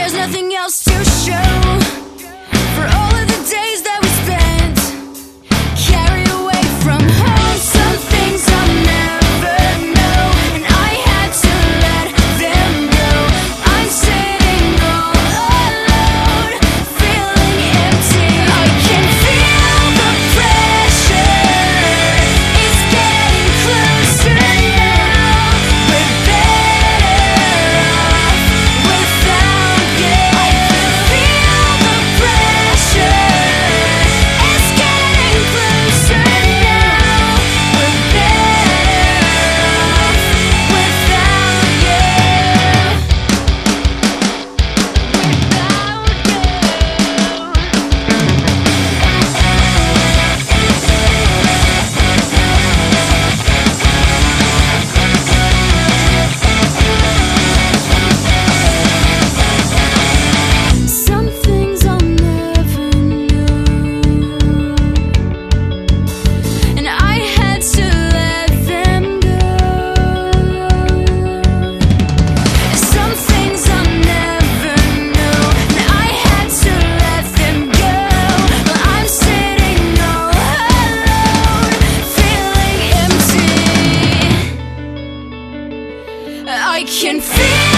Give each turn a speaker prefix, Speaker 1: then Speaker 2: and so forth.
Speaker 1: There's nothing else to show. For all of the days that we can feel